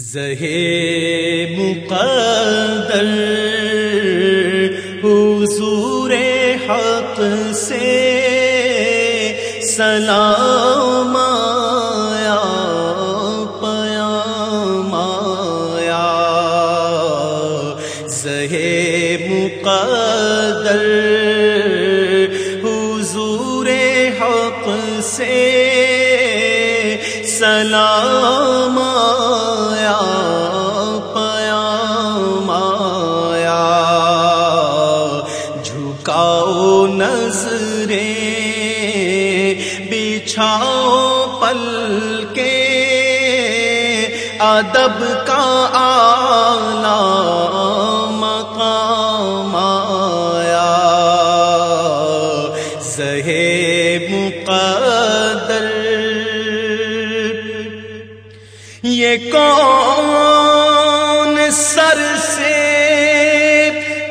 زہے مقدر حضور حق سے سلام آیا، پیام آیا۔ زہے مقدر حضور حق سے سلام آیا۔ جھکاؤ نظریں بچھاؤ پل کے ادب کا آلہ مقام آیا۔ زہے مقدر یہ کون سر سے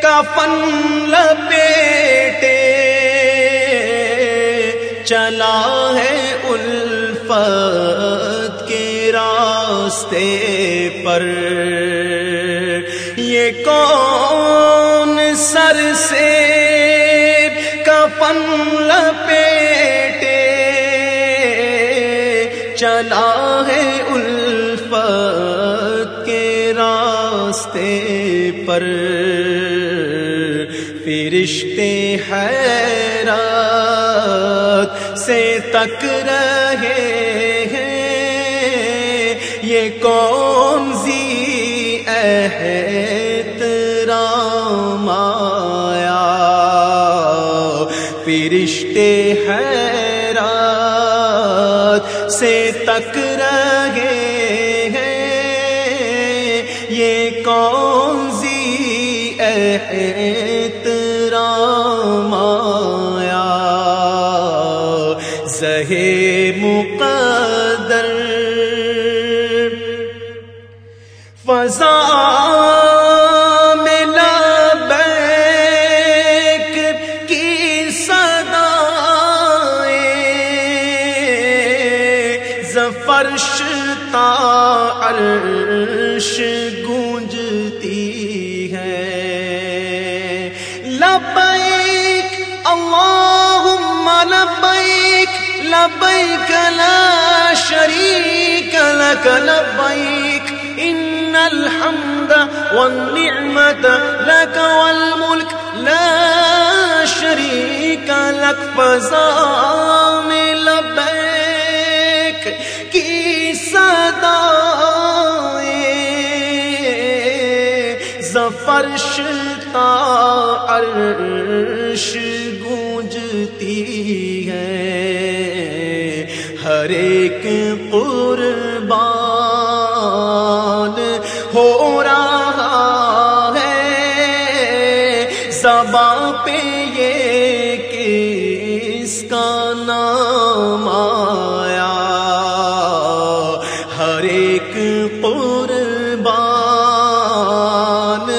کفن الفت کے راستے پر۔ یہ کون سر سے کفن لپیٹے چلا ہے الفت کے راستے پر۔ فرشتے حیرات سے تک رہے ہیں۔ یہ کون سی احترام آیا؟ فرشتے حیرات سے تک رہے ہیں۔ یہ کون سی احترام زہے مقدر۔ فضا میں لبیک کی صدائیں زفرش تا عرش گونجتی ہے۔ لبیک، اللہم لبیک۔ لبیک لا شریک لک، لبیک، ان الحمد والنعمت لك والملک، لا شریک لک فضا میں لبیک، کی صدائیں زفرش تا عرش گونجتی ہے۔ ہر ایک قربان ہو رہا ہے۔ زباں پہ یہ کس کا نام آیا؟ ہر ایک قربان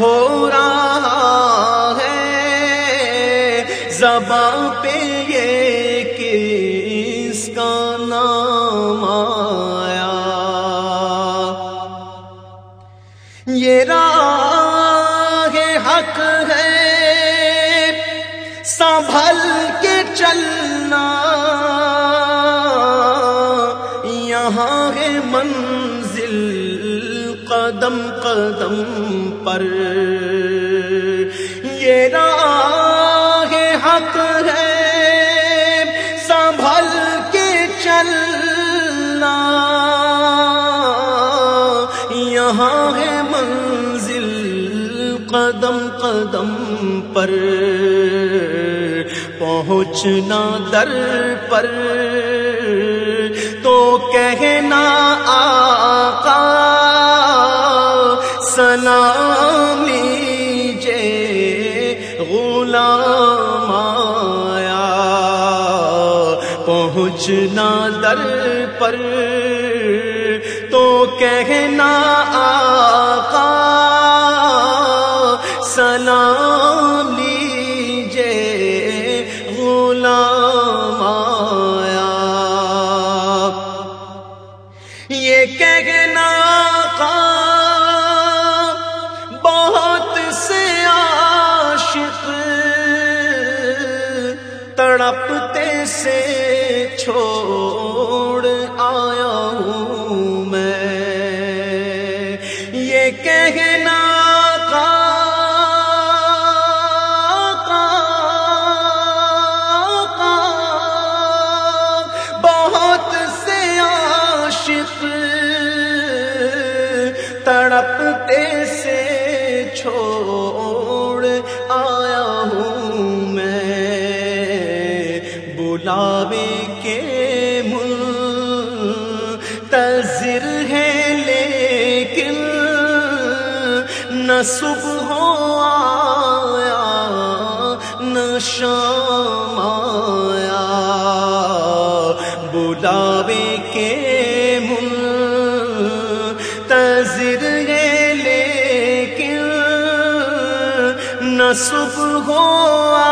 ہو رہا ہے۔ زباں یہ راہ حق ہے۔ سنبھل کے چلنا۔ یہاں ہے منزل قدم قدم پر۔ یہ راہ قدم قدم پر پہنچنا در پر تو کہنا آقا سلام لیجے غلام آیا پہنچنا در پر تو کہنا تڑپتے سے چھوڑ آیا ہوں میں۔ یہ کہنا بہت سے عاشق تڑپتے سے چھوڑ منتظر ہے لیکن نہ صبح آیا، نہ شام آیا۔ بلاوے کے منتظر ہے لیکن نہ صبح آیا